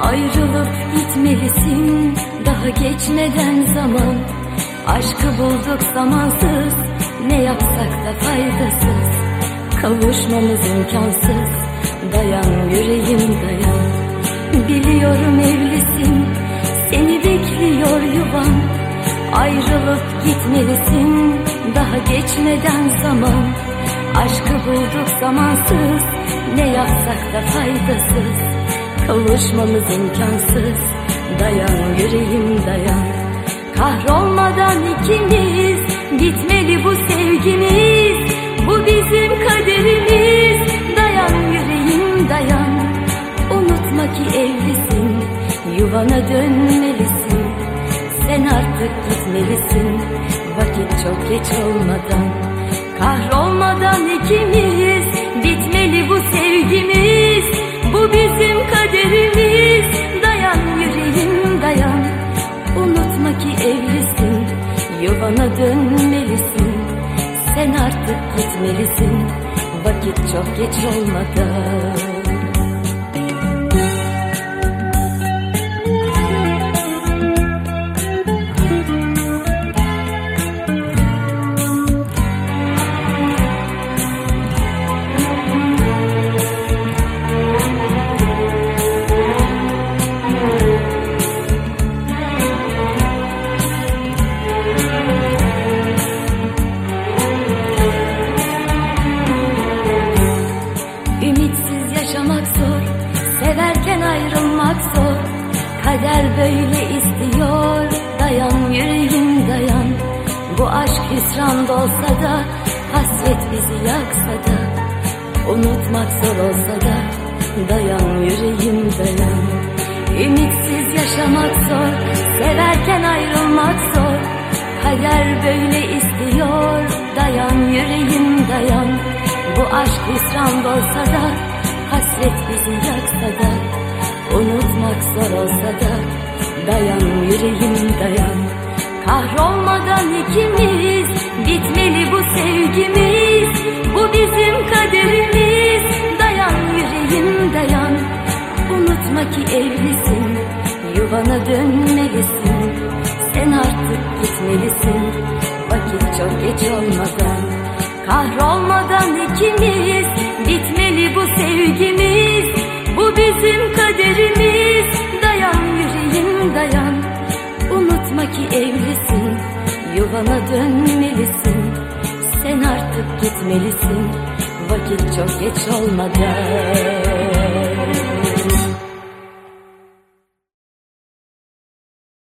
Ayrılıp gitmelisin daha geçmeden zaman. Aşkı bulduk zamansız ne yapsak da faydasız. Kavuşmamız imkansız dayan yüreğim dayan. Biliyorum evlisin seni bekliyor yuvan. Ayrılıp gitmelisin daha geçmeden zaman. Aşkı bulduk zamansız ne yapsak da faydasız Kavuşmamız imkansız. Dayan yüreğim dayan. Kahrolmadan ikimiz. Bitmeli bu sevgimiz. Bu bizim kaderimiz. Dayan yüreğim dayan. Unutma ki evlisin. Yuvana dönmelisin. Sen artık gitmelisin. Vakit çok geç olmadan. Kahrolmadan ikimiz. Bitmeli bu sevgimiz. Bu bizim kaderimiz dönmelisin Sen artık gitmelisin. Vakit çok geç olmadan Kader böyle istiyor. Dayan yüreğim dayan. Bu aşk hüsran olsa da Hasret bizi yaksa da Unutmak zor olsa da Dayan yüreğim dayan. Ümitsiz yaşamak zor Severken ayrılmak zor. Kader böyle istiyor. Dayan yüreğim dayan. Bu aşk hüsran olsa da Hasret bizi yaksa da Unutmak zor olsa da Dayan yüreğim dayan. Kahrolmadan ikimiz Bitmeli bu sevgimiz. Bu bizim kaderimiz. Dayan yüreğim dayan. Unutma ki evlisin Yuvana dönmelisin. Sen artık gitmelisin Vakit çok geç olmadan. Kahrolmadan ikimiz Bitmeli bu sevgimiz Yuvana dönmelisin. Sen artık gitmelisin. Vakit çok geç olmadan